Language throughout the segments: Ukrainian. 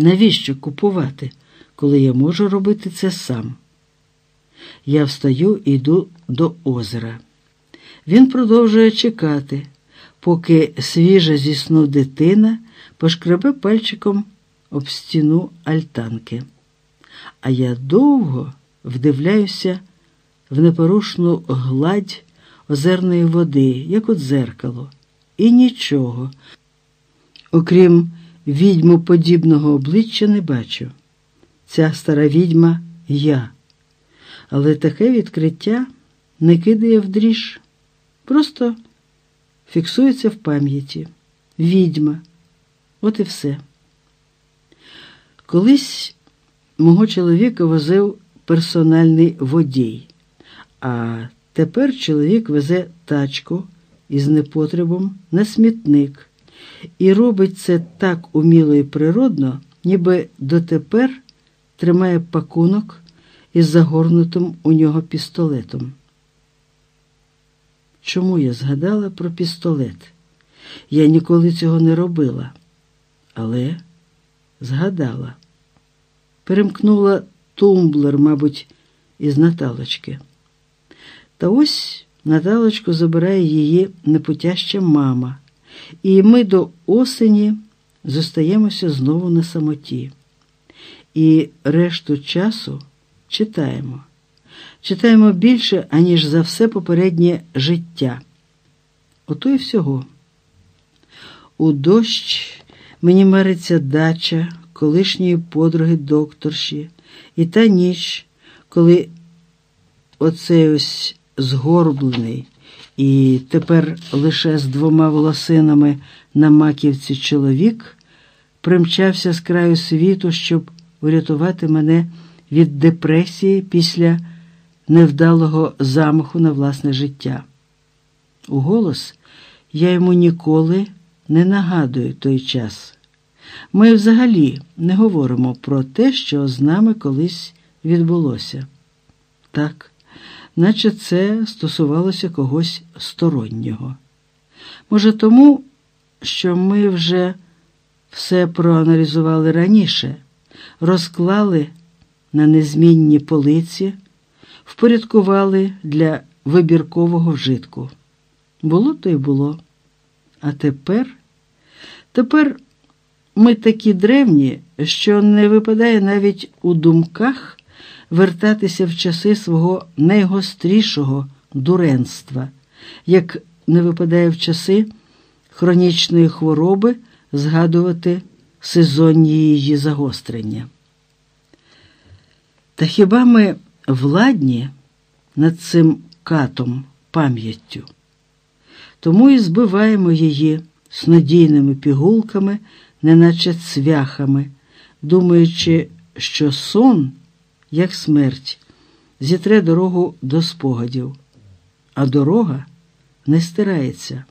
Навіщо купувати, коли я можу робити це сам? Я встаю і йду до озера. Він продовжує чекати, поки свіжа зі сну дитина пошкребе пальчиком об стіну альтанки. А я довго вдивляюся в непорушну гладь озерної води, як у дзеркало, і нічого, окрім відьмоподібного обличчя, не бачу. Ця стара відьма я. Але таке відкриття не кидає в дріж, просто фіксується в пам'яті. Відьма. От і все. Колись мого чоловіка возив персональний водій, а тепер чоловік везе тачку із непотребом на смітник і робить це так уміло і природно, ніби дотепер тримає пакунок із загорнутим у нього пістолетом. Чому я згадала про пістолет? Я ніколи цього не робила, але згадала. Перемкнула тумблер, мабуть, із Наталочки. Та ось Наталочку забирає її непотяща мама, і ми до осені зостаємося знову на самоті. І решту часу читаємо. Читаємо більше, аніж за все попереднє життя. Ото й всього. У дощ мені мариться дача колишньої подруги докторші, і та ніч, коли оцей ось згорблений і тепер лише з двома волосинами на маківці чоловік примчався з краю світу, щоб урятувати мене від депресії після невдалого замаху на власне життя. У голос я йому ніколи не нагадую той час. Ми взагалі не говоримо про те, що з нами колись відбулося. Так, наче це стосувалося когось стороннього. Може, тому, що ми вже все проаналізували раніше, розклали на незмінні полиці, впорядкували для вибіркового вжитку. Було то й було. А тепер, тепер ми такі древні, що не випадає навіть у думках вертатися в часи свого найгострішого дуренства, як не випадає в часи хронічної хвороби згадувати сезонні її загострення. Та хіба ми владні над цим катом пам'яттю? Тому і збиваємо її снодійними пігулками, неначе цвяхами, думаючи, що сон, як смерть, зітре дорогу до спогадів, а дорога не стирається.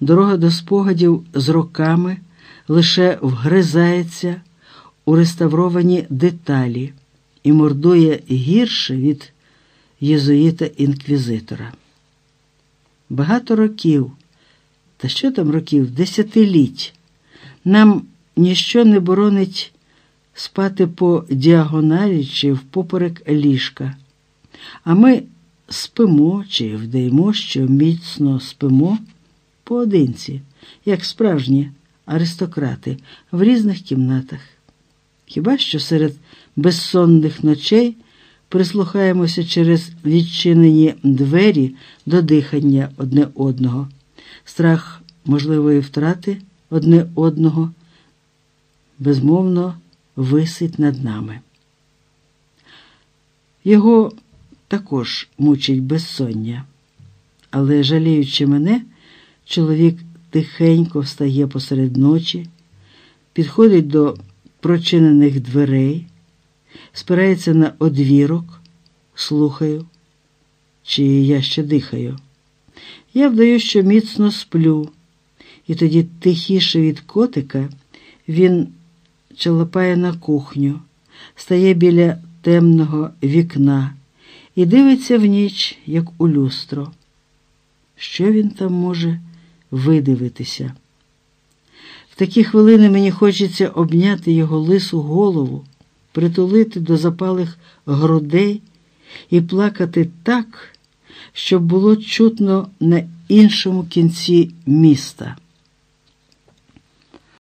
Дорога до спогадів з роками лише вгризається у реставровані деталі і мордує гірше від єзуїта-інквізитора. Багато років, та що там років, десятиліть, нам ніщо не боронить спати по діагоналі чи впоперек ліжка, а ми спимо чи вдаємо, що міцно спимо поодинці, як справжні аристократи в різних кімнатах. Хіба що серед безсонних ночей прислухаємося через відчинені двері до дихання одне одного, страх можливої втрати одне одного, безмовно висить над нами. Його також мучить безсоння, але, жаліючи мене, чоловік тихенько встає посеред ночі, підходить до прочинених дверей, спирається на одвірок, слухаю, чи я ще дихаю. Я вдаю, що міцно сплю, і тоді тихіше від котика він чалапає на кухню, стає біля темного вікна і дивиться в ніч, як у люстро. Що він там може видивитися? В такі хвилини мені хочеться обняти його лису голову, притулити до запалих грудей і плакати так, щоб було чутно на іншому кінці міста.